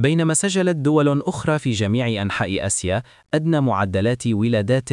بينما سجلت دول أخرى في جميع أنحاء آسيا أدنى معدلات ولادات